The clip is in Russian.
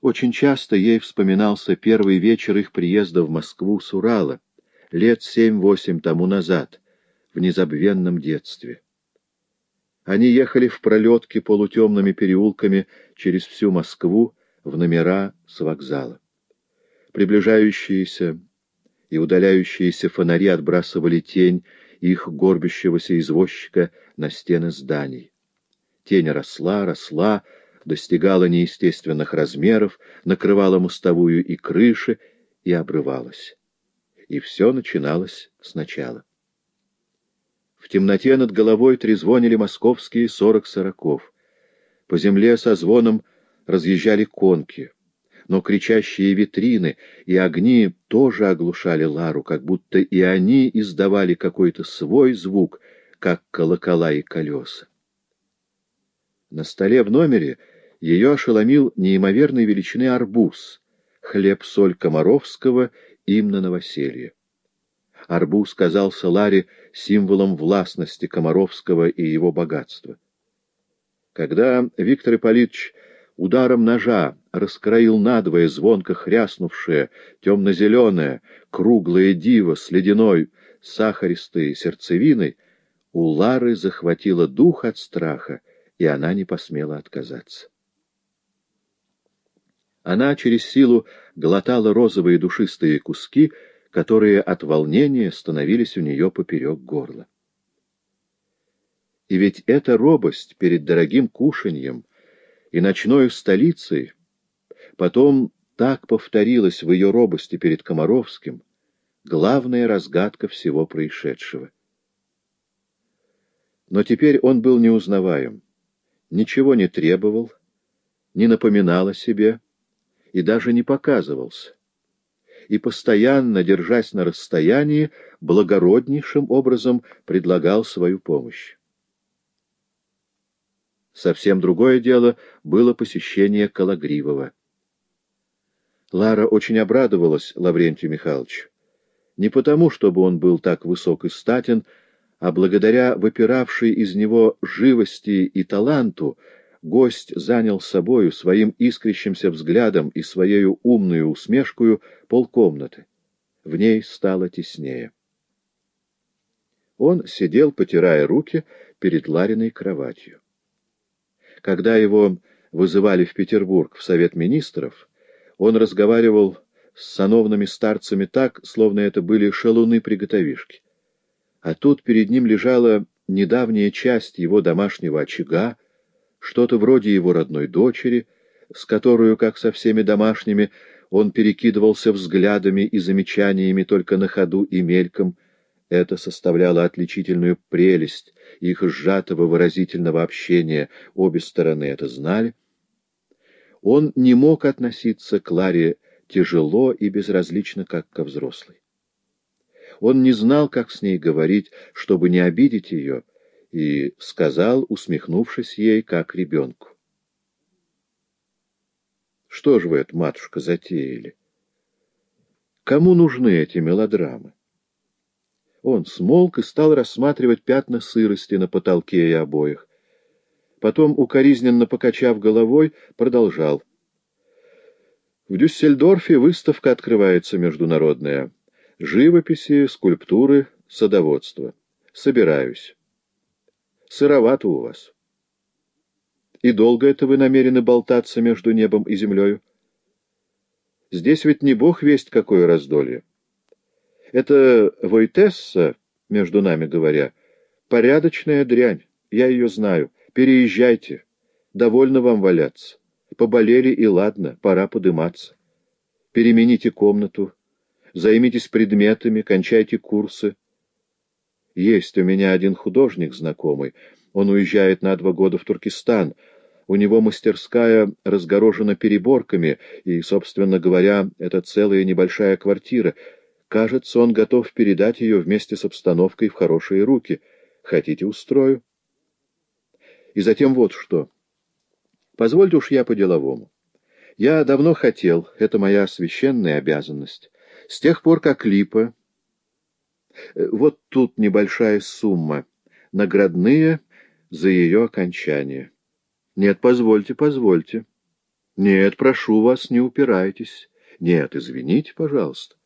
Очень часто ей вспоминался первый вечер их приезда в Москву с Урала, лет семь-восемь тому назад, в незабвенном детстве. Они ехали в пролетке полутемными переулками через всю Москву в номера с вокзала. Приближающиеся и удаляющиеся фонари отбрасывали тень их горбящегося извозчика на стены зданий. Тень росла, росла, достигала неестественных размеров, накрывала мостовую и крыши и обрывалась. И все начиналось сначала. В темноте над головой трезвонили московские сорок сороков. По земле со звоном разъезжали конки, но кричащие витрины и огни тоже оглушали Лару, как будто и они издавали какой-то свой звук, как колокола и колеса. На столе в номере ее ошеломил неимоверной величины арбуз, хлеб-соль Комаровского им на новоселье. Арбуз казался Ларе символом властности Комаровского и его богатства. Когда Виктор Ипполитович ударом ножа раскроил надвое звонко хряснувшее, темно-зеленое, круглое диво с ледяной сахаристой сердцевиной, у Лары захватило дух от страха, и она не посмела отказаться. Она через силу глотала розовые душистые куски, которые от волнения становились у нее поперек горла. И ведь эта робость перед дорогим кушаньем и ночной столицей потом так повторилась в ее робости перед Комаровским, главная разгадка всего происшедшего. Но теперь он был неузнаваем, ничего не требовал, не напоминал о себе и даже не показывался и постоянно, держась на расстоянии, благороднейшим образом предлагал свою помощь. Совсем другое дело было посещение Калагривого. Лара очень обрадовалась Лаврентию Михайловичу. Не потому, чтобы он был так высок и статен, а благодаря выпиравшей из него живости и таланту, гость занял собою, своим искрящимся взглядом и своею умную усмешкою полкомнаты. В ней стало теснее. Он сидел, потирая руки, перед Лариной кроватью. Когда его вызывали в Петербург в Совет Министров, он разговаривал с сановными старцами так, словно это были шалуны-приготовишки. А тут перед ним лежала недавняя часть его домашнего очага, что-то вроде его родной дочери, с которой, как со всеми домашними, он перекидывался взглядами и замечаниями только на ходу и мельком. Это составляло отличительную прелесть их сжатого выразительного общения, обе стороны это знали. Он не мог относиться к Ларе тяжело и безразлично, как ко взрослой. Он не знал, как с ней говорить, чтобы не обидеть ее, и сказал, усмехнувшись ей, как ребенку. Что же вы это, матушка, затеяли? Кому нужны эти мелодрамы? Он смолк и стал рассматривать пятна сырости на потолке и обоях. Потом, укоризненно покачав головой, продолжал. В Дюссельдорфе выставка открывается международная. Живописи, скульптуры, садоводство. Собираюсь. Сыровато у вас. И долго это вы намерены болтаться между небом и землею? Здесь ведь не бог весть какое раздолье. Это Войтесса, между нами говоря, порядочная дрянь, я ее знаю. Переезжайте, довольно вам валяться. Поболели и ладно, пора подыматься. Перемените комнату, займитесь предметами, кончайте курсы. Есть у меня один художник знакомый. Он уезжает на два года в Туркестан. У него мастерская разгорожена переборками, и, собственно говоря, это целая небольшая квартира. Кажется, он готов передать ее вместе с обстановкой в хорошие руки. Хотите, устрою? И затем вот что. Позвольте уж я по-деловому. Я давно хотел, это моя священная обязанность. С тех пор, как Липа вот тут небольшая сумма. Наградные за ее окончание. Нет, позвольте, позвольте. Нет, прошу вас, не упирайтесь. Нет, извините, пожалуйста.